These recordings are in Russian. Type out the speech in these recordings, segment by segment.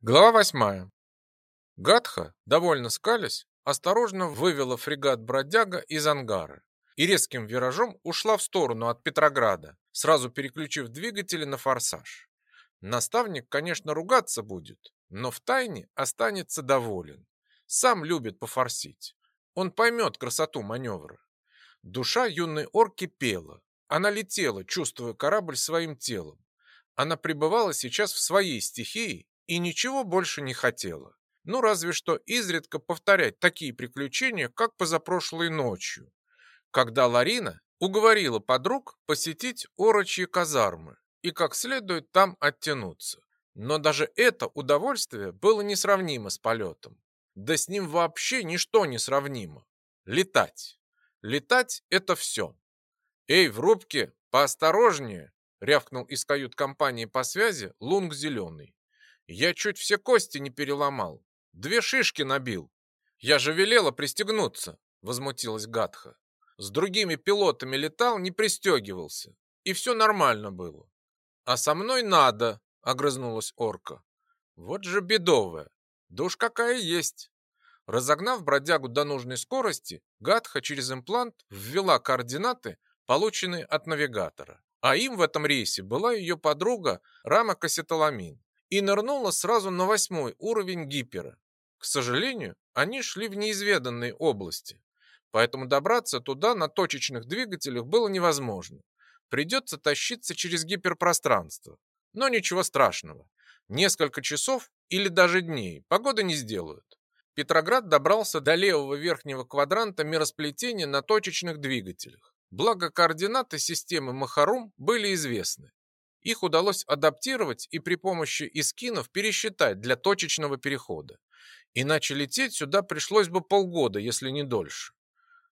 Глава восьмая. Гатха, довольно скалясь, осторожно вывела фрегат «Бродяга» из ангара и резким виражом ушла в сторону от Петрограда, сразу переключив двигатели на форсаж. Наставник, конечно, ругаться будет, но в тайне останется доволен. Сам любит пофорсить. Он поймет красоту маневра. Душа юной орки пела. Она летела, чувствуя корабль своим телом. Она пребывала сейчас в своей стихии и ничего больше не хотела. Ну, разве что изредка повторять такие приключения, как позапрошлой ночью, когда Ларина уговорила подруг посетить орочьи казармы и как следует там оттянуться. Но даже это удовольствие было несравнимо с полетом. Да с ним вообще ничто не сравнимо. Летать. Летать – это все. «Эй, в рубке, поосторожнее!» – рявкнул из кают-компании по связи Лунг Зеленый. Я чуть все кости не переломал. Две шишки набил. Я же велела пристегнуться, возмутилась Гатха. С другими пилотами летал, не пристегивался. И все нормально было. А со мной надо, огрызнулась орка. Вот же бедовая. Да уж какая есть. Разогнав бродягу до нужной скорости, Гатха через имплант ввела координаты, полученные от навигатора. А им в этом рейсе была ее подруга Рама Кассеталамин и нырнула сразу на восьмой уровень гипера. К сожалению, они шли в неизведанные области, поэтому добраться туда на точечных двигателях было невозможно. Придется тащиться через гиперпространство. Но ничего страшного. Несколько часов или даже дней погода не сделают. Петроград добрался до левого верхнего квадранта миросплетения на точечных двигателях. Благо координаты системы Махарум были известны. Их удалось адаптировать и при помощи искинов пересчитать для точечного перехода. Иначе лететь сюда пришлось бы полгода, если не дольше.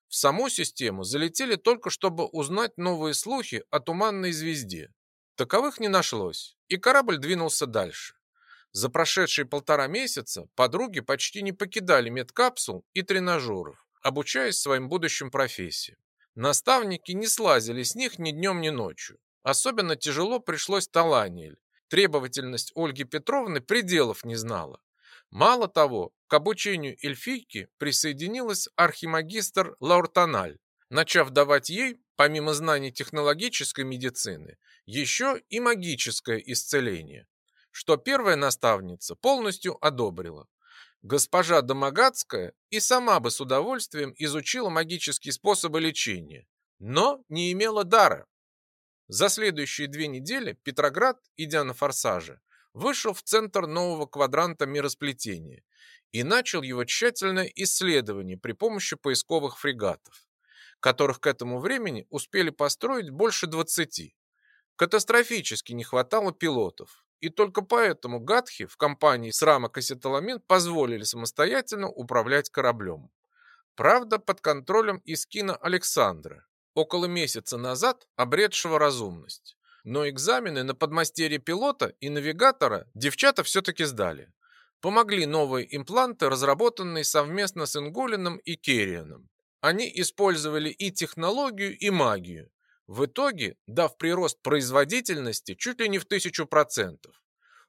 В саму систему залетели только, чтобы узнать новые слухи о туманной звезде. Таковых не нашлось, и корабль двинулся дальше. За прошедшие полтора месяца подруги почти не покидали медкапсул и тренажеров, обучаясь своим будущим профессиям. Наставники не слазили с них ни днем, ни ночью. Особенно тяжело пришлось Таланиэль. Требовательность Ольги Петровны пределов не знала. Мало того, к обучению эльфийки присоединилась архимагистр Лауртаналь, начав давать ей, помимо знаний технологической медицины, еще и магическое исцеление, что первая наставница полностью одобрила. Госпожа Домогацкая и сама бы с удовольствием изучила магические способы лечения, но не имела дара. За следующие две недели Петроград, идя на форсаже, вышел в центр нового квадранта миросплетения и начал его тщательное исследование при помощи поисковых фрегатов, которых к этому времени успели построить больше 20. Катастрофически не хватало пилотов, и только поэтому Гатхи в компании с рамок позволили самостоятельно управлять кораблем. Правда, под контролем Искина Александра, около месяца назад обретшего разумность. Но экзамены на подмастерье пилота и навигатора девчата все-таки сдали. Помогли новые импланты, разработанные совместно с Ингулином и Керрианом. Они использовали и технологию, и магию, в итоге дав прирост производительности чуть ли не в тысячу процентов.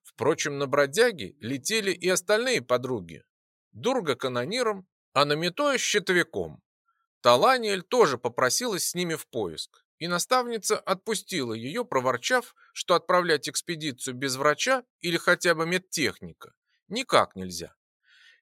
Впрочем, на бродяге летели и остальные подруги. Дурга канониром, а Намитоя щитовиком. Таланиэль тоже попросилась с ними в поиск, и наставница отпустила ее, проворчав, что отправлять экспедицию без врача или хотя бы медтехника никак нельзя.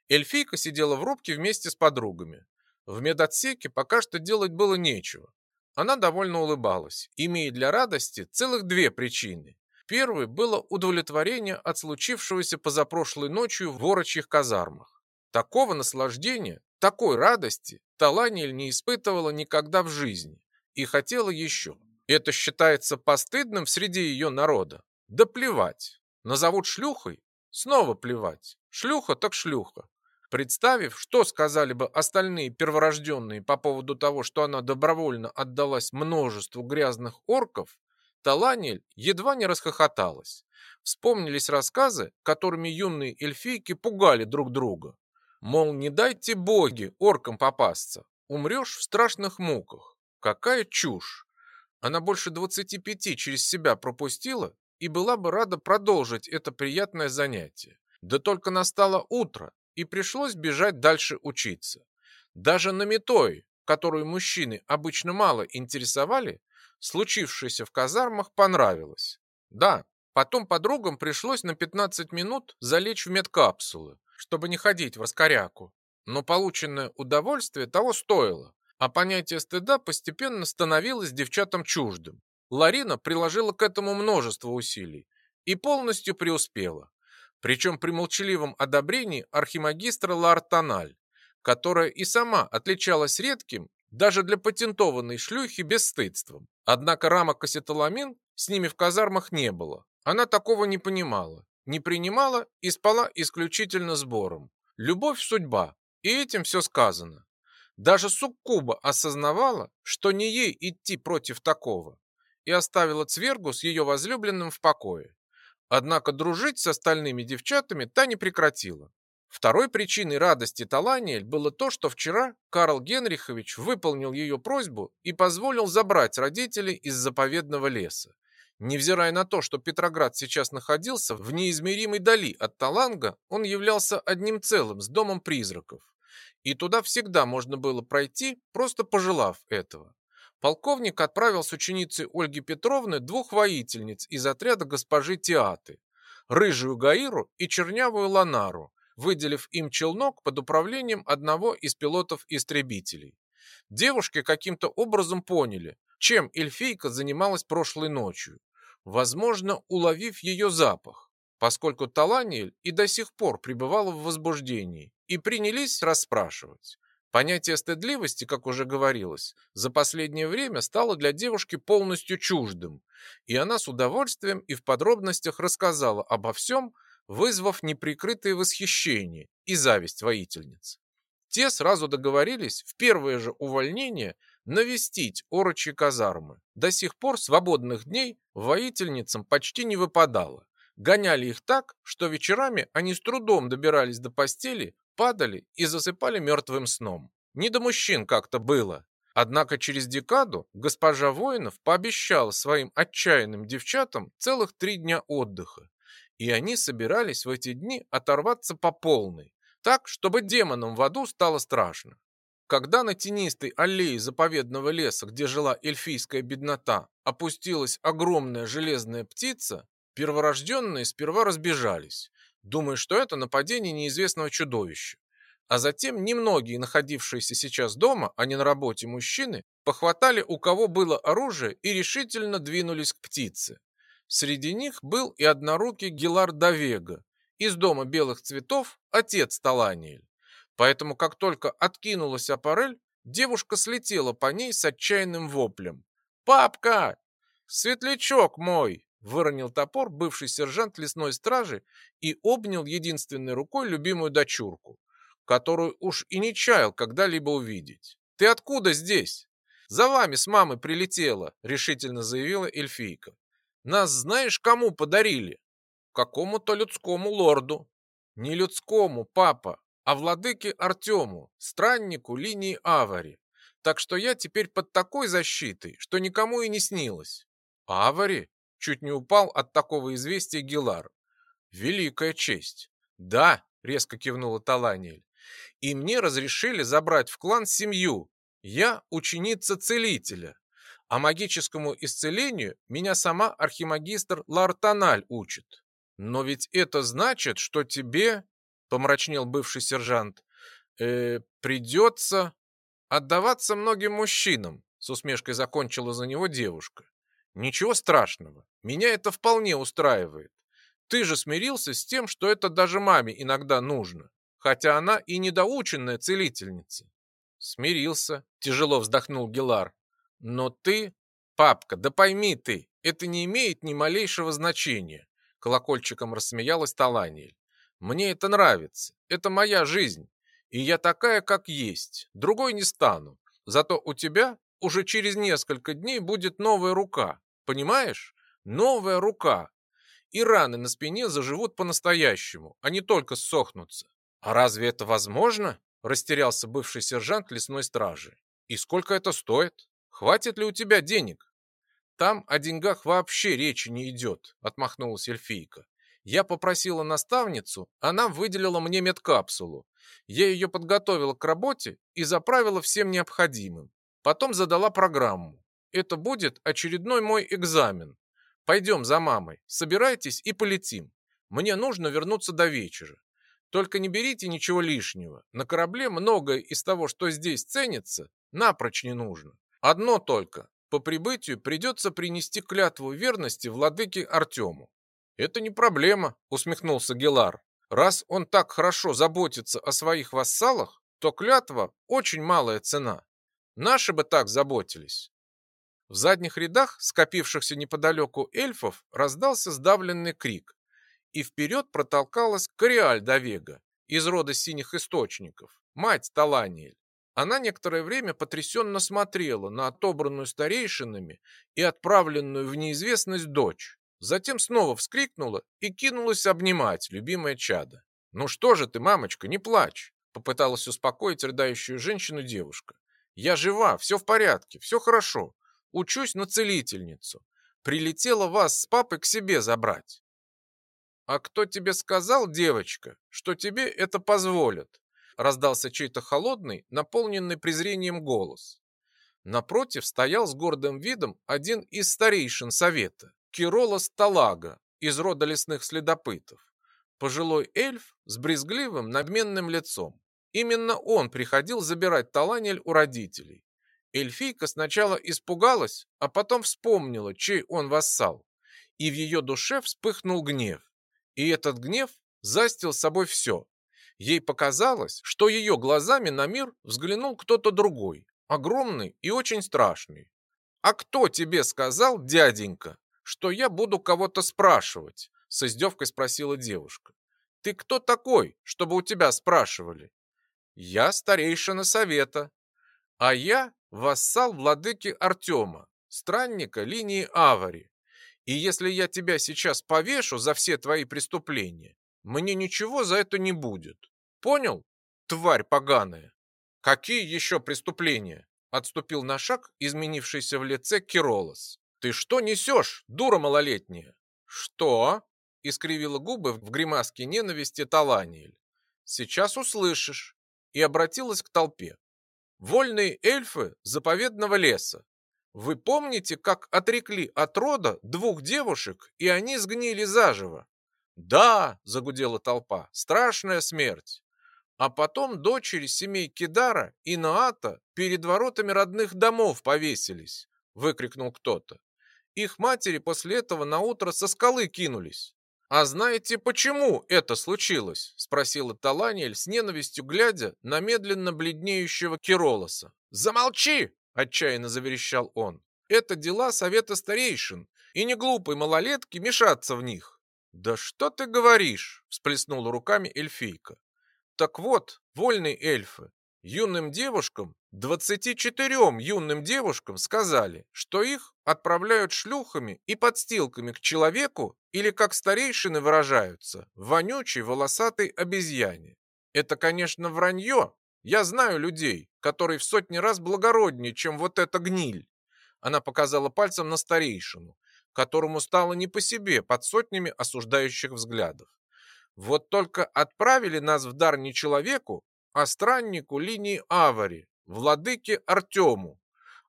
Эльфийка сидела в рубке вместе с подругами. В медотсеке пока что делать было нечего. Она довольно улыбалась, имея для радости целых две причины. Первой было удовлетворение от случившегося позапрошлой ночью в ворочьих казармах. Такого наслаждения, такой радости Таланиэль не испытывала никогда в жизни и хотела еще. Это считается постыдным среди ее народа. Да плевать. Назовут шлюхой? Снова плевать. Шлюха так шлюха. Представив, что сказали бы остальные перворожденные по поводу того, что она добровольно отдалась множеству грязных орков, Таланиэль едва не расхохоталась. Вспомнились рассказы, которыми юные эльфийки пугали друг друга. Мол, не дайте боги оркам попасться. Умрешь в страшных муках. Какая чушь. Она больше 25 через себя пропустила и была бы рада продолжить это приятное занятие. Да только настало утро, и пришлось бежать дальше учиться. Даже на метой, которую мужчины обычно мало интересовали, случившееся в казармах понравилось. Да, потом подругам пришлось на 15 минут залечь в медкапсулы, чтобы не ходить в раскоряку. Но полученное удовольствие того стоило, а понятие стыда постепенно становилось девчатам чуждым. Ларина приложила к этому множество усилий и полностью преуспела. Причем при молчаливом одобрении архимагистра Лартаналь, которая и сама отличалась редким, даже для патентованной шлюхи, бесстыдством. Однако рамок осетоламин с ними в казармах не было. Она такого не понимала, не принимала и спала исключительно сбором. Любовь – судьба, и этим все сказано. Даже Суккуба осознавала, что не ей идти против такого, и оставила Цвергу с ее возлюбленным в покое. Однако дружить с остальными девчатами та не прекратила. Второй причиной радости Таланиэль было то, что вчера Карл Генрихович выполнил ее просьбу и позволил забрать родителей из заповедного леса. Невзирая на то, что Петроград сейчас находился в неизмеримой дали от Таланга, он являлся одним целым с домом призраков. И туда всегда можно было пройти, просто пожелав этого. Полковник отправил с ученицей Ольги Петровны двух воительниц из отряда госпожи Театы, рыжую Гаиру и чернявую Ланару, выделив им челнок под управлением одного из пилотов-истребителей. Девушки каким-то образом поняли, чем эльфийка занималась прошлой ночью, возможно, уловив ее запах, поскольку Таланиэль и до сих пор пребывала в возбуждении, и принялись расспрашивать. Понятие стыдливости, как уже говорилось, за последнее время стало для девушки полностью чуждым, и она с удовольствием и в подробностях рассказала обо всем, вызвав неприкрытое восхищение и зависть воительниц. Те сразу договорились в первое же увольнение навестить орочьи казармы. До сих пор свободных дней воительницам почти не выпадало. Гоняли их так, что вечерами они с трудом добирались до постели, падали и засыпали мертвым сном. Не до мужчин как-то было. Однако через декаду госпожа Воинов пообещала своим отчаянным девчатам целых три дня отдыха и они собирались в эти дни оторваться по полной, так, чтобы демонам в аду стало страшно. Когда на тенистой аллее заповедного леса, где жила эльфийская беднота, опустилась огромная железная птица, перворожденные сперва разбежались, думая, что это нападение неизвестного чудовища. А затем немногие находившиеся сейчас дома, а не на работе мужчины, похватали у кого было оружие и решительно двинулись к птице. Среди них был и однорукий Гилар Давега, из дома белых цветов отец Таланиэль. Поэтому, как только откинулась аппарель, девушка слетела по ней с отчаянным воплем. «Папка! Светлячок мой!» выронил топор бывший сержант лесной стражи и обнял единственной рукой любимую дочурку, которую уж и не чаял когда-либо увидеть. «Ты откуда здесь?» «За вами с мамой прилетела», — решительно заявила эльфийка. Нас знаешь, кому подарили? Какому-то людскому лорду. Не людскому, папа, а владыке Артему, страннику линии Авари. Так что я теперь под такой защитой, что никому и не снилось. Авари? Чуть не упал от такого известия Гилар. Великая честь. Да, резко кивнула Таланиэль. И мне разрешили забрать в клан семью. Я ученица целителя. А магическому исцелению меня сама архимагистр Лартаналь учит. Но ведь это значит, что тебе, помрачнел бывший сержант, э, придется отдаваться многим мужчинам, с усмешкой закончила за него девушка. Ничего страшного, меня это вполне устраивает. Ты же смирился с тем, что это даже маме иногда нужно, хотя она и недоученная целительница. Смирился, тяжело вздохнул Гелар. Но ты, папка, да пойми ты, это не имеет ни малейшего значения. Колокольчиком рассмеялась Таланиэль. Мне это нравится. Это моя жизнь. И я такая, как есть. Другой не стану. Зато у тебя уже через несколько дней будет новая рука. Понимаешь? Новая рука. И раны на спине заживут по-настоящему, а не только сохнутся. А разве это возможно? Растерялся бывший сержант лесной стражи. И сколько это стоит? Хватит ли у тебя денег? Там о деньгах вообще речи не идет, отмахнулась эльфийка. Я попросила наставницу, она выделила мне медкапсулу. Я ее подготовила к работе и заправила всем необходимым. Потом задала программу. Это будет очередной мой экзамен. Пойдем за мамой, собирайтесь и полетим. Мне нужно вернуться до вечера. Только не берите ничего лишнего. На корабле многое из того, что здесь ценится, напрочь не нужно. Одно только. По прибытию придется принести клятву верности владыке Артему. Это не проблема, усмехнулся Гелар. Раз он так хорошо заботится о своих вассалах, то клятва очень малая цена. Наши бы так заботились. В задних рядах скопившихся неподалеку эльфов раздался сдавленный крик, и вперед протолкалась Кориаль Давега из рода синих источников, мать Таланиэль. Она некоторое время потрясенно смотрела на отобранную старейшинами и отправленную в неизвестность дочь. Затем снова вскрикнула и кинулась обнимать любимое чадо. «Ну что же ты, мамочка, не плачь!» Попыталась успокоить рыдающую женщину девушка. «Я жива, все в порядке, все хорошо. Учусь на целительницу. Прилетела вас с папой к себе забрать». «А кто тебе сказал, девочка, что тебе это позволят?» Раздался чей-то холодный, наполненный презрением голос. Напротив стоял с гордым видом один из старейшин совета, Кирола Сталага, из рода лесных следопытов. Пожилой эльф с брезгливым, надменным лицом. Именно он приходил забирать Таланель у родителей. Эльфийка сначала испугалась, а потом вспомнила, чей он вассал. И в ее душе вспыхнул гнев. И этот гнев застил собой все. Ей показалось, что ее глазами на мир взглянул кто-то другой, огромный и очень страшный. «А кто тебе сказал, дяденька, что я буду кого-то спрашивать?» С издевкой спросила девушка. «Ты кто такой, чтобы у тебя спрашивали?» «Я старейшина совета, а я вассал владыки Артема, странника линии Авари. И если я тебя сейчас повешу за все твои преступления, мне ничего за это не будет. Понял, тварь поганая? Какие еще преступления? Отступил на шаг изменившийся в лице Киролос. Ты что несешь, дура малолетняя? Что? Искривила губы в гримаске ненависти Таланиэль. Сейчас услышишь. И обратилась к толпе. Вольные эльфы заповедного леса. Вы помните, как отрекли от рода двух девушек, и они сгнили заживо? Да, загудела толпа, страшная смерть. А потом дочери семей Кидара и Наата перед воротами родных домов повесились, выкрикнул кто-то. Их матери после этого на утро со скалы кинулись. «А знаете, почему это случилось?» – спросила Таланиэль с ненавистью, глядя на медленно бледнеющего Киролоса. «Замолчи!» Отчаянно заверещал он. Это дела совета старейшин, и не глупой малолетки мешаться в них. Да что ты говоришь? Всплеснула руками эльфийка. Так вот, вольные эльфы, юным девушкам, двадцати четырем юным девушкам сказали, что их отправляют шлюхами и подстилками к человеку или, как старейшины выражаются, вонючей волосатой обезьяне. Это, конечно, вранье, я знаю людей, которые в сотни раз благороднее, чем вот эта гниль. Она показала пальцем на старейшину, которому стало не по себе под сотнями осуждающих взглядов. Вот только отправили нас в дар не человеку, а страннику линии Авари, владыке Артему.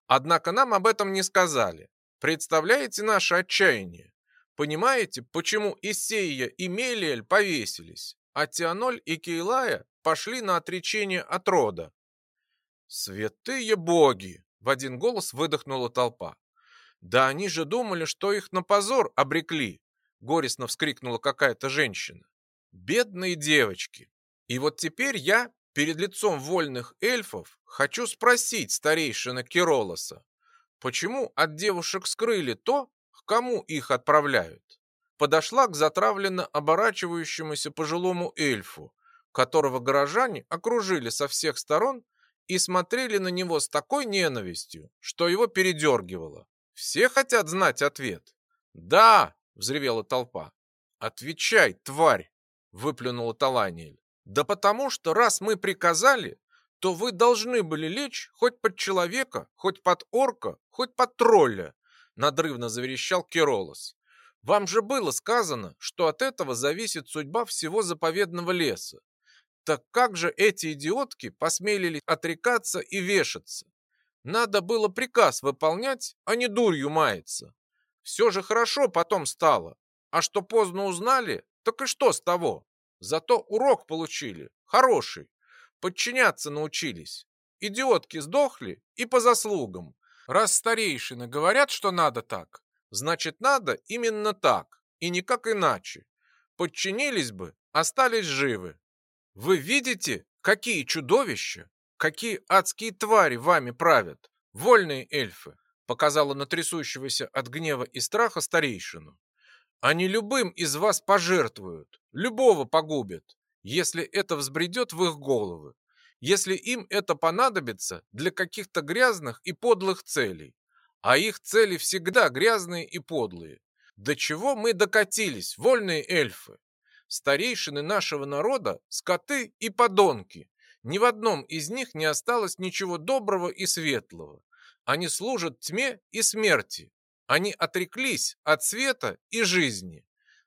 Однако нам об этом не сказали. Представляете наше отчаяние? Понимаете, почему Исея и Мелиэль повесились, а Тианоль и Кейлая пошли на отречение от рода. «Святые боги!» — в один голос выдохнула толпа. «Да они же думали, что их на позор обрекли!» — горестно вскрикнула какая-то женщина. «Бедные девочки! И вот теперь я перед лицом вольных эльфов хочу спросить старейшина Киролоса, почему от девушек скрыли то, к кому их отправляют?» Подошла к затравленно оборачивающемуся пожилому эльфу, которого горожане окружили со всех сторон и смотрели на него с такой ненавистью, что его передергивало. Все хотят знать ответ. «Да!» — взревела толпа. «Отвечай, тварь!» — выплюнула Таланиэль. «Да потому что, раз мы приказали, то вы должны были лечь хоть под человека, хоть под орка, хоть под тролля!» — надрывно заверещал Керолос. Вам же было сказано, что от этого зависит судьба всего заповедного леса. Так как же эти идиотки посмелили отрекаться и вешаться? Надо было приказ выполнять, а не дурью маяться. Все же хорошо потом стало. А что поздно узнали, так и что с того? Зато урок получили, хороший. Подчиняться научились. Идиотки сдохли и по заслугам. Раз старейшины говорят, что надо так, значит надо именно так и никак иначе. Подчинились бы, остались живы. Вы видите, какие чудовища, какие адские твари вами правят, вольные эльфы, показала на трясущегося от гнева и страха старейшину. Они любым из вас пожертвуют, любого погубят, если это взбредет в их головы, если им это понадобится для каких-то грязных и подлых целей. А их цели всегда грязные и подлые. До чего мы докатились, вольные эльфы? Старейшины нашего народа – скоты и подонки. Ни в одном из них не осталось ничего доброго и светлого. Они служат тьме и смерти. Они отреклись от света и жизни.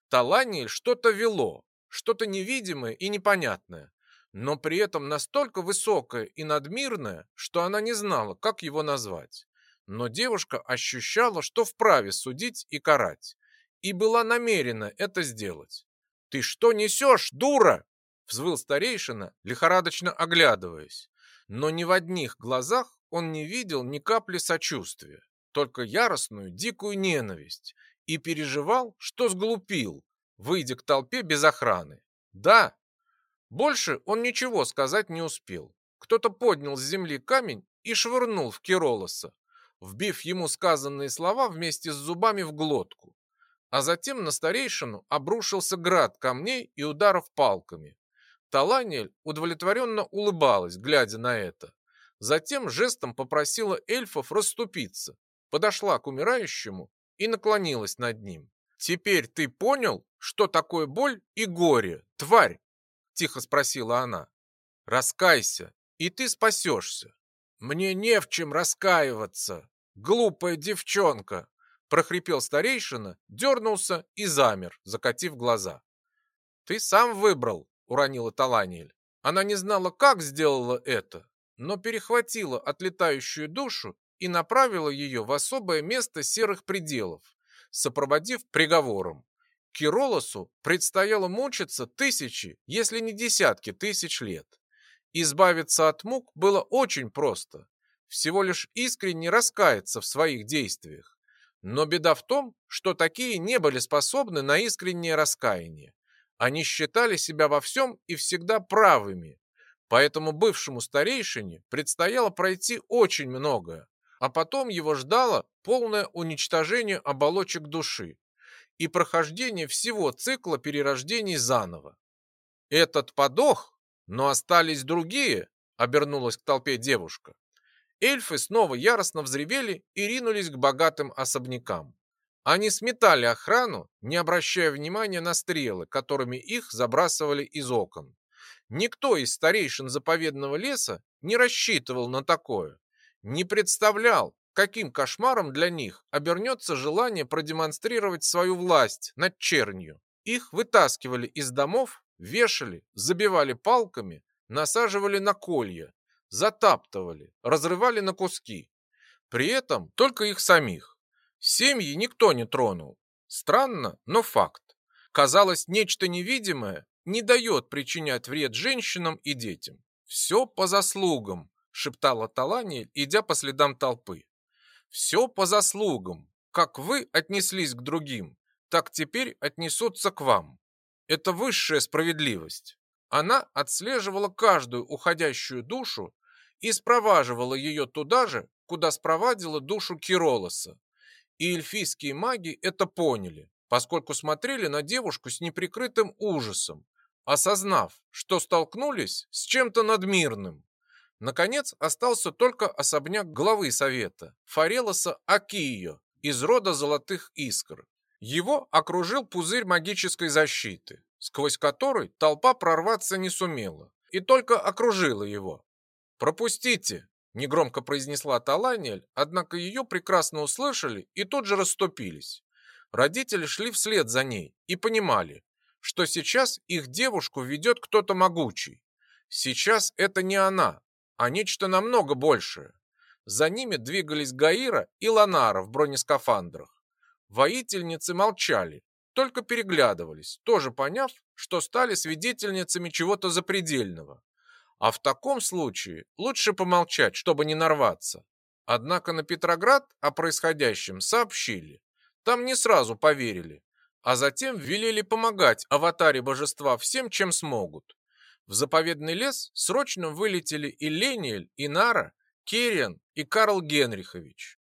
Таланиэль что-то вело, что-то невидимое и непонятное, но при этом настолько высокое и надмирное, что она не знала, как его назвать. Но девушка ощущала, что вправе судить и карать, и была намерена это сделать. «Ты что несешь, дура?» — взвыл старейшина, лихорадочно оглядываясь. Но ни в одних глазах он не видел ни капли сочувствия, только яростную, дикую ненависть, и переживал, что сглупил, выйдя к толпе без охраны. Да, больше он ничего сказать не успел. Кто-то поднял с земли камень и швырнул в Киролоса, вбив ему сказанные слова вместе с зубами в глотку. А затем на старейшину обрушился град камней и ударов палками. Таланиэль удовлетворенно улыбалась, глядя на это. Затем жестом попросила эльфов расступиться, подошла к умирающему и наклонилась над ним. «Теперь ты понял, что такое боль и горе, тварь?» Тихо спросила она. «Раскайся, и ты спасешься». «Мне не в чем раскаиваться, глупая девчонка!» прохрипел старейшина, дернулся и замер, закатив глаза. «Ты сам выбрал», — уронила Таланиэль. Она не знала, как сделала это, но перехватила отлетающую душу и направила ее в особое место серых пределов, сопроводив приговором. Киролосу предстояло мучиться тысячи, если не десятки тысяч лет. Избавиться от мук было очень просто. Всего лишь искренне раскаяться в своих действиях. Но беда в том, что такие не были способны на искреннее раскаяние. Они считали себя во всем и всегда правыми. Поэтому бывшему старейшине предстояло пройти очень многое, а потом его ждало полное уничтожение оболочек души и прохождение всего цикла перерождений заново. Этот подох, но остались другие, обернулась к толпе девушка. Эльфы снова яростно взревели и ринулись к богатым особнякам. Они сметали охрану, не обращая внимания на стрелы, которыми их забрасывали из окон. Никто из старейшин заповедного леса не рассчитывал на такое, не представлял, каким кошмаром для них обернется желание продемонстрировать свою власть над чернью. Их вытаскивали из домов, вешали, забивали палками, насаживали на колья, затаптывали, разрывали на куски. При этом только их самих. Семьи никто не тронул. Странно, но факт. Казалось, нечто невидимое не дает причинять вред женщинам и детям. «Все по заслугам», — шептала Талания, идя по следам толпы. «Все по заслугам. Как вы отнеслись к другим, так теперь отнесутся к вам. Это высшая справедливость». Она отслеживала каждую уходящую душу и спроваживала ее туда же, куда спровадила душу Киролоса. И эльфийские маги это поняли, поскольку смотрели на девушку с неприкрытым ужасом, осознав, что столкнулись с чем-то надмирным. Наконец остался только особняк главы совета, Фарелоса Акио, из рода золотых искр. Его окружил пузырь магической защиты, сквозь который толпа прорваться не сумела, и только окружила его, «Пропустите!» – негромко произнесла Таланиэль, однако ее прекрасно услышали и тут же расступились. Родители шли вслед за ней и понимали, что сейчас их девушку ведет кто-то могучий. Сейчас это не она, а нечто намного большее. За ними двигались Гаира и Ланара в бронескафандрах. Воительницы молчали, только переглядывались, тоже поняв, что стали свидетельницами чего-то запредельного. А в таком случае лучше помолчать, чтобы не нарваться. Однако на Петроград о происходящем сообщили. Там не сразу поверили, а затем велели помогать аватаре божества всем, чем смогут. В заповедный лес срочно вылетели и Лениэль, и Нара, Керриан и Карл Генрихович.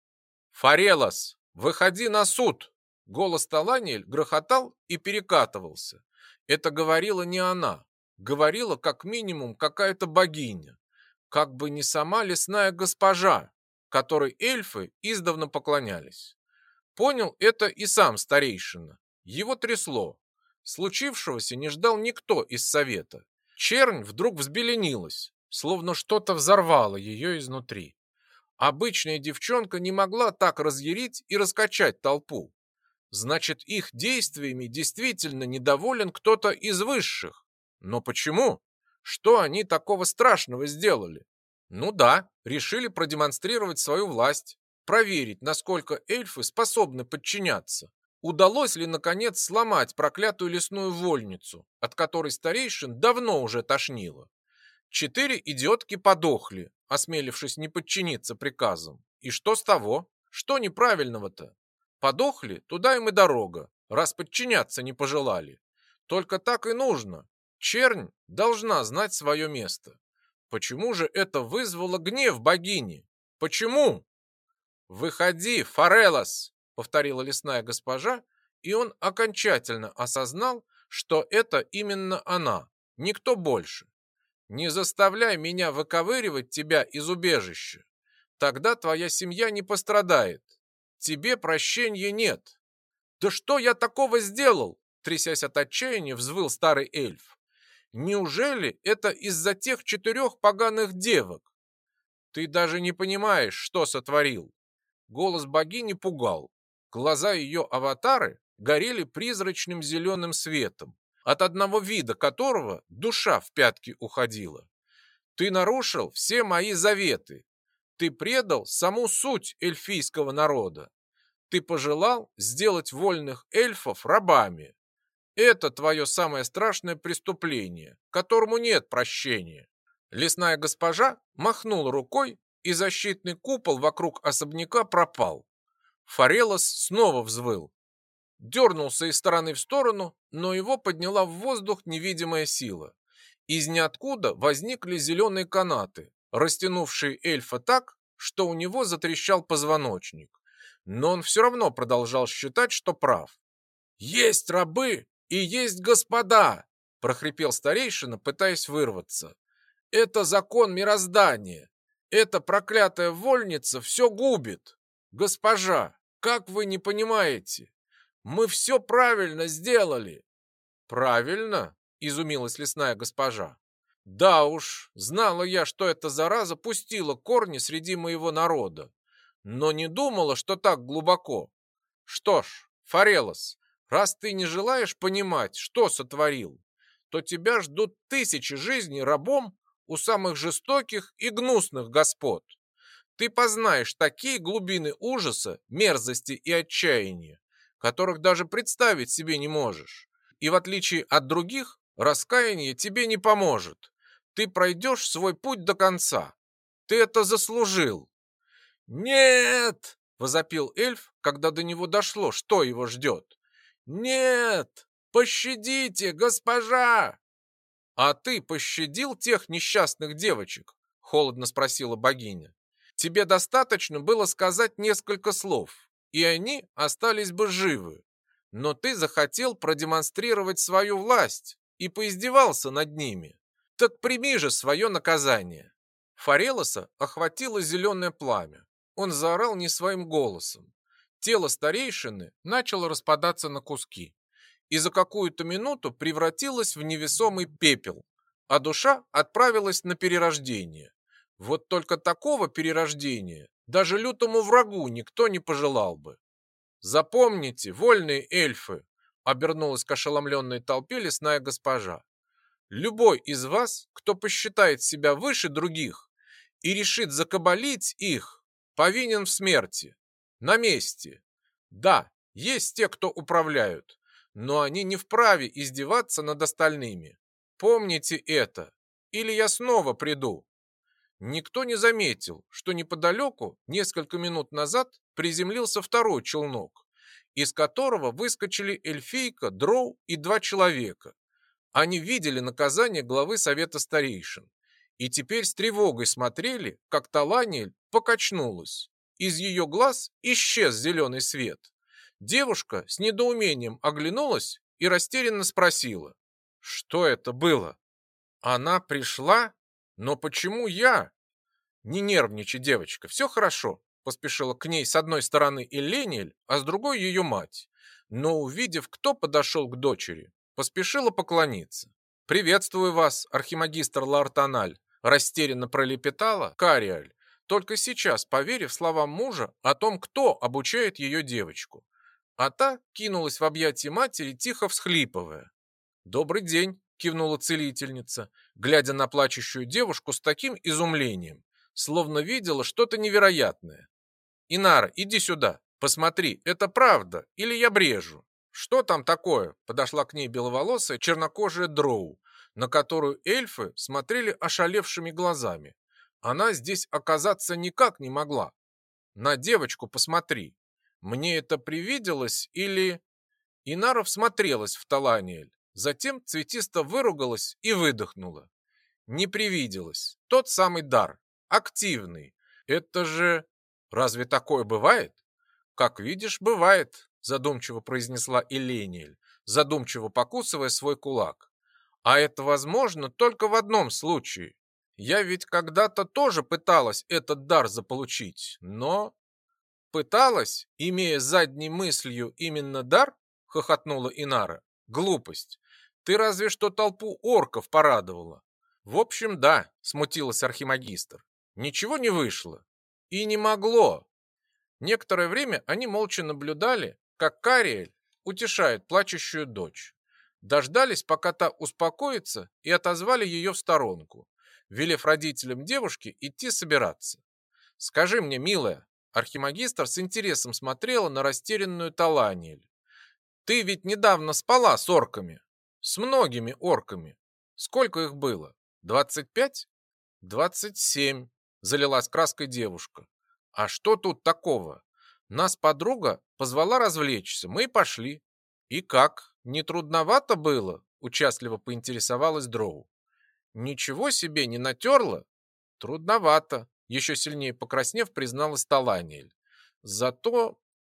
«Фарелос, выходи на суд!» Голос Таланиэль грохотал и перекатывался. Это говорила не она, говорила как минимум какая-то богиня, как бы не сама лесная госпожа, которой эльфы издавна поклонялись. Понял это и сам старейшина. Его трясло. Случившегося не ждал никто из совета. Чернь вдруг взбеленилась, словно что-то взорвало ее изнутри. Обычная девчонка не могла так разъярить и раскачать толпу. Значит, их действиями действительно недоволен кто-то из высших. Но почему? Что они такого страшного сделали? Ну да, решили продемонстрировать свою власть, проверить, насколько эльфы способны подчиняться. Удалось ли, наконец, сломать проклятую лесную вольницу, от которой старейшин давно уже тошнило? Четыре идиотки подохли, осмелившись не подчиниться приказам. И что с того? Что неправильного-то? Подохли, туда им и дорога, раз подчиняться не пожелали. Только так и нужно. Чернь должна знать свое место. Почему же это вызвало гнев богини? Почему? «Выходи, Форелос!» — повторила лесная госпожа, и он окончательно осознал, что это именно она, никто больше. «Не заставляй меня выковыривать тебя из убежища. Тогда твоя семья не пострадает. Тебе прощения нет». «Да что я такого сделал?» Трясясь от отчаяния, взвыл старый эльф. «Неужели это из-за тех четырех поганых девок? Ты даже не понимаешь, что сотворил. Голос богини пугал. Глаза ее аватары горели призрачным зеленым светом, от одного вида которого душа в пятки уходила. Ты нарушил все мои заветы. Ты предал саму суть эльфийского народа. Ты пожелал сделать вольных эльфов рабами. Это твое самое страшное преступление, которому нет прощения. Лесная госпожа махнула рукой и защитный купол вокруг особняка пропал. Форелос снова взвыл. Дернулся из стороны в сторону, но его подняла в воздух невидимая сила. Из ниоткуда возникли зеленые канаты, растянувшие эльфа так, что у него затрещал позвоночник. Но он все равно продолжал считать, что прав. «Есть рабы и есть господа!» – прохрипел старейшина, пытаясь вырваться. «Это закон мироздания. Эта проклятая вольница все губит. Госпожа, как вы не понимаете? Мы все правильно сделали. Правильно? Изумилась лесная госпожа. Да уж, знала я, что эта зараза пустила корни среди моего народа, но не думала, что так глубоко. Что ж, Форелос, раз ты не желаешь понимать, что сотворил, то тебя ждут тысячи жизней рабом у самых жестоких и гнусных господ. Ты познаешь такие глубины ужаса, мерзости и отчаяния, которых даже представить себе не можешь. И в отличие от других, раскаяние тебе не поможет. Ты пройдешь свой путь до конца. Ты это заслужил. Нет! возопил эльф, когда до него дошло, что его ждет. Нет! Пощадите, госпожа! «А ты пощадил тех несчастных девочек?» — холодно спросила богиня. «Тебе достаточно было сказать несколько слов, и они остались бы живы. Но ты захотел продемонстрировать свою власть и поиздевался над ними. Так прими же свое наказание». Фарелоса охватило зеленое пламя. Он заорал не своим голосом. Тело старейшины начало распадаться на куски и за какую-то минуту превратилась в невесомый пепел, а душа отправилась на перерождение. Вот только такого перерождения даже лютому врагу никто не пожелал бы. Запомните, вольные эльфы, обернулась к ошеломленной толпе лесная госпожа. Любой из вас, кто посчитает себя выше других и решит закабалить их, повинен в смерти. На месте. Да, есть те, кто управляют, но они не вправе издеваться над остальными. Помните это, или я снова приду. Никто не заметил, что неподалеку несколько минут назад приземлился второй челнок, из которого выскочили эльфийка, дроу и два человека. Они видели наказание главы совета старейшин и теперь с тревогой смотрели, как Таланиэль покачнулась. Из ее глаз исчез зеленый свет. Девушка с недоумением оглянулась и растерянно спросила, что это было. Она пришла? Но почему я? Не нервничай, девочка, все хорошо. Поспешила к ней с одной стороны Элениэль, а с другой ее мать. Но увидев, кто подошел к дочери, поспешила поклониться. «Приветствую вас, архимагистр Лартаналь», растерянно пролепетала Кариаль, только сейчас поверив словам мужа о том, кто обучает ее девочку. А та кинулась в объятия матери, тихо всхлипывая. «Добрый день», — кивнула целительница, глядя на плачущую девушку с таким изумлением, словно видела что-то невероятное. «Инара, иди сюда, посмотри, это правда или я брежу?» «Что там такое?» — подошла к ней беловолосая чернокожая дроу, на которую эльфы смотрели ошалевшими глазами. Она здесь оказаться никак не могла. «На девочку посмотри. Мне это привиделось или...» Инара всмотрелась в Таланиэль, затем цветисто выругалась и выдохнула. Не привиделось. Тот самый дар. Активный. Это же... Разве такое бывает? Как видишь, бывает, задумчиво произнесла Элениэль, задумчиво покусывая свой кулак. А это возможно только в одном случае. Я ведь когда-то тоже пыталась этот дар заполучить, но... Пыталась, имея задней мыслью именно дар? Хохотнула Инара. Глупость. Ты разве что толпу орков порадовала. В общем, да, смутилась архимагистр. Ничего не вышло. И не могло. Некоторое время они молча наблюдали, как Кариэль утешает плачущую дочь. Дождались, пока та успокоится, и отозвали ее в сторонку, велев родителям девушки идти собираться. «Скажи мне, милая», архимагистр с интересом смотрела на растерянную Таланиэль. «Ты ведь недавно спала с орками, с многими орками. Сколько их было? Двадцать пять?» «Двадцать семь», — залилась краской девушка. «А что тут такого? Нас подруга позвала развлечься, мы и пошли. И как?» «Не трудновато было?» – участливо поинтересовалась Дроу. «Ничего себе не натерла?» «Трудновато», – еще сильнее покраснев, призналась Таланиэль. «Зато...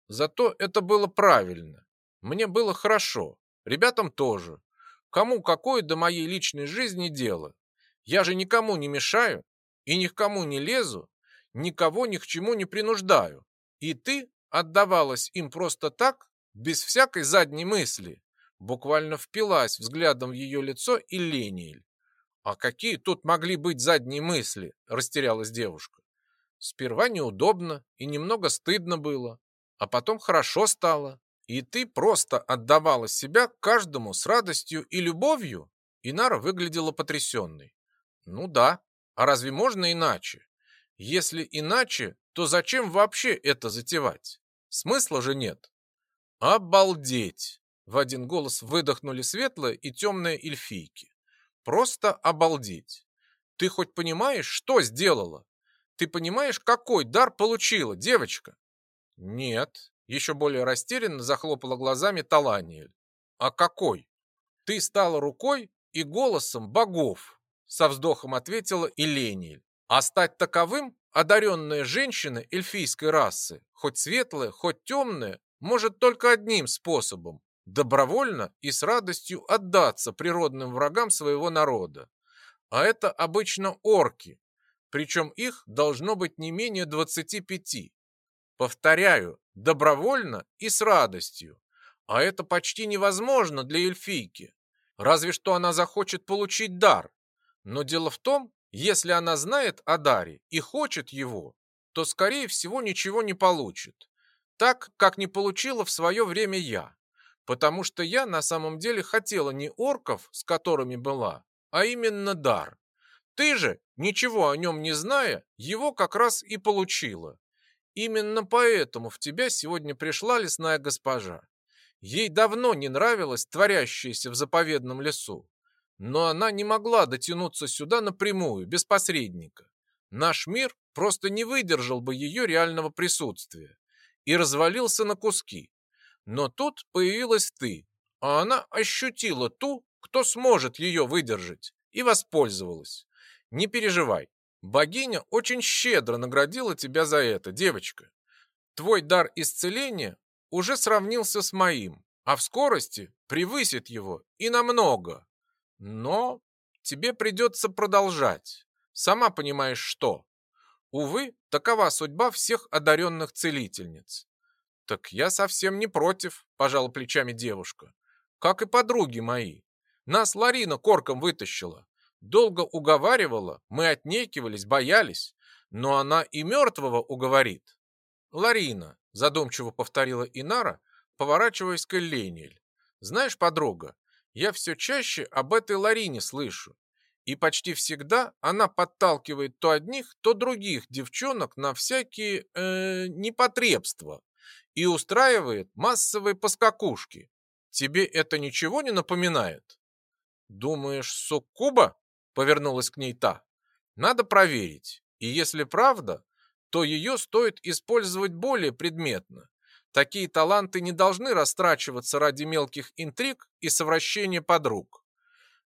зато это было правильно. Мне было хорошо. Ребятам тоже. Кому какое до моей личной жизни дело? Я же никому не мешаю и ни к кому не лезу, никого ни к чему не принуждаю. И ты отдавалась им просто так, без всякой задней мысли буквально впилась взглядом в ее лицо и Лениэль. «А какие тут могли быть задние мысли?» – растерялась девушка. «Сперва неудобно и немного стыдно было, а потом хорошо стало. И ты просто отдавала себя каждому с радостью и любовью?» Инара выглядела потрясенной. «Ну да, а разве можно иначе? Если иначе, то зачем вообще это затевать? Смысла же нет». «Обалдеть!» В один голос выдохнули светлые и темные эльфийки. Просто обалдеть. Ты хоть понимаешь, что сделала? Ты понимаешь, какой дар получила девочка? Нет, еще более растерянно захлопала глазами Таланиэль. А какой? Ты стала рукой и голосом богов, со вздохом ответила Элениэль. А стать таковым одаренная женщина эльфийской расы, хоть светлая, хоть темная, может только одним способом добровольно и с радостью отдаться природным врагам своего народа. А это обычно орки, причем их должно быть не менее 25. Повторяю, добровольно и с радостью. А это почти невозможно для эльфийки. Разве что она захочет получить дар. Но дело в том, если она знает о даре и хочет его, то, скорее всего, ничего не получит. Так, как не получила в свое время я. Потому что я на самом деле хотела не орков, с которыми была, а именно дар. Ты же, ничего о нем не зная, его как раз и получила. Именно поэтому в тебя сегодня пришла лесная госпожа. Ей давно не нравилось творящееся в заповедном лесу, но она не могла дотянуться сюда напрямую, без посредника. Наш мир просто не выдержал бы ее реального присутствия и развалился на куски. Но тут появилась ты, а она ощутила ту, кто сможет ее выдержать, и воспользовалась. Не переживай, богиня очень щедро наградила тебя за это, девочка. Твой дар исцеления уже сравнился с моим, а в скорости превысит его и намного. Но тебе придется продолжать. Сама понимаешь, что. Увы, такова судьба всех одаренных целительниц. Так я совсем не против, пожала плечами девушка. Как и подруги мои. Нас Ларина корком вытащила. Долго уговаривала, мы отнекивались, боялись. Но она и мертвого уговорит. Ларина, задумчиво повторила Инара, поворачиваясь к Эллениэль. Знаешь, подруга, я все чаще об этой Ларине слышу. И почти всегда она подталкивает то одних, то других девчонок на всякие э, непотребства и устраивает массовые поскакушки. Тебе это ничего не напоминает? Думаешь, суккуба? Повернулась к ней та. Надо проверить. И если правда, то ее стоит использовать более предметно. Такие таланты не должны растрачиваться ради мелких интриг и совращения подруг.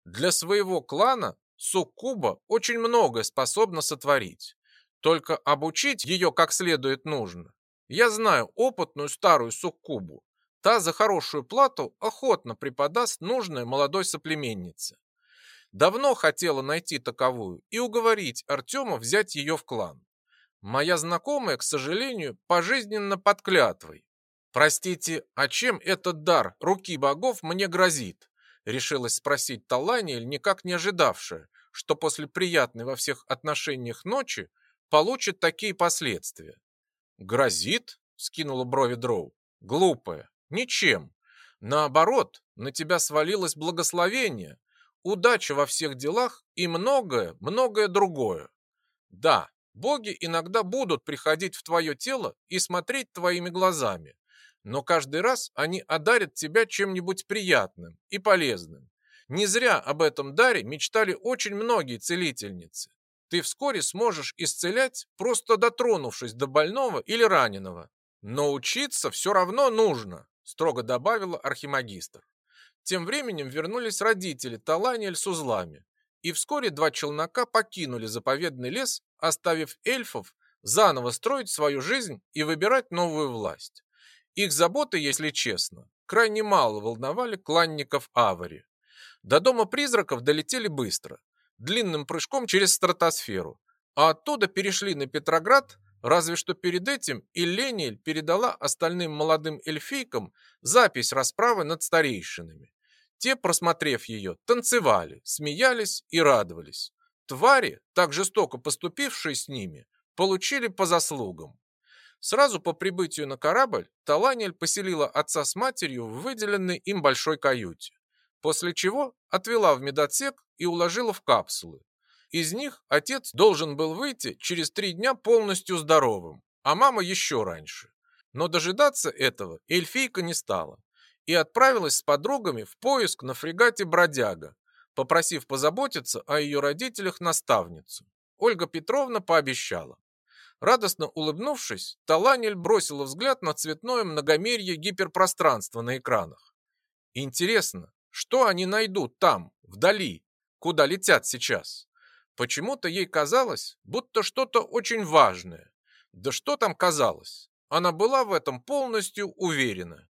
Для своего клана Суккуба очень многое способна сотворить. Только обучить ее как следует нужно. Я знаю опытную старую суккубу. Та за хорошую плату охотно преподаст нужное молодой соплеменнице. Давно хотела найти таковую и уговорить Артема взять ее в клан. Моя знакомая, к сожалению, пожизненно под клятвой. Простите, а чем этот дар руки богов мне грозит? Решилась спросить Таланиэль, никак не ожидавшая, что после приятной во всех отношениях ночи получит такие последствия. «Грозит?» — скинула брови Дроу. «Глупая. Ничем. Наоборот, на тебя свалилось благословение, удача во всех делах и многое, многое другое. Да, боги иногда будут приходить в твое тело и смотреть твоими глазами, но каждый раз они одарят тебя чем-нибудь приятным и полезным. Не зря об этом даре мечтали очень многие целительницы. Ты вскоре сможешь исцелять, просто дотронувшись до больного или раненого. Но учиться все равно нужно, строго добавила архимагистр. Тем временем вернулись родители Таланиэль с узлами. И вскоре два челнока покинули заповедный лес, оставив эльфов заново строить свою жизнь и выбирать новую власть. Их заботы, если честно, крайне мало волновали кланников Авари. До дома призраков долетели быстро, длинным прыжком через стратосферу, а оттуда перешли на Петроград, разве что перед этим Иллениэль передала остальным молодым эльфийкам запись расправы над старейшинами. Те, просмотрев ее, танцевали, смеялись и радовались. Твари, так жестоко поступившие с ними, получили по заслугам. Сразу по прибытию на корабль Таланиэль поселила отца с матерью в выделенной им большой каюте, после чего отвела в медотсек и уложила в капсулы. Из них отец должен был выйти через три дня полностью здоровым, а мама еще раньше. Но дожидаться этого эльфийка не стала и отправилась с подругами в поиск на фрегате «Бродяга», попросив позаботиться о ее родителях наставницу. Ольга Петровна пообещала. Радостно улыбнувшись, Таланель бросила взгляд на цветное многомерье гиперпространства на экранах. Интересно, что они найдут там, вдали, куда летят сейчас? Почему-то ей казалось, будто что-то очень важное. Да что там казалось? Она была в этом полностью уверена.